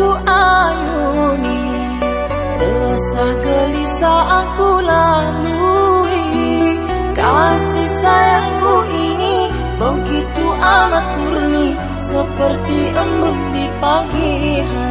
ku ayuni. Dosa gelisah aku lalui. Kasih sayangku ini Begitu amat murni. Seperti embun di pagi hari.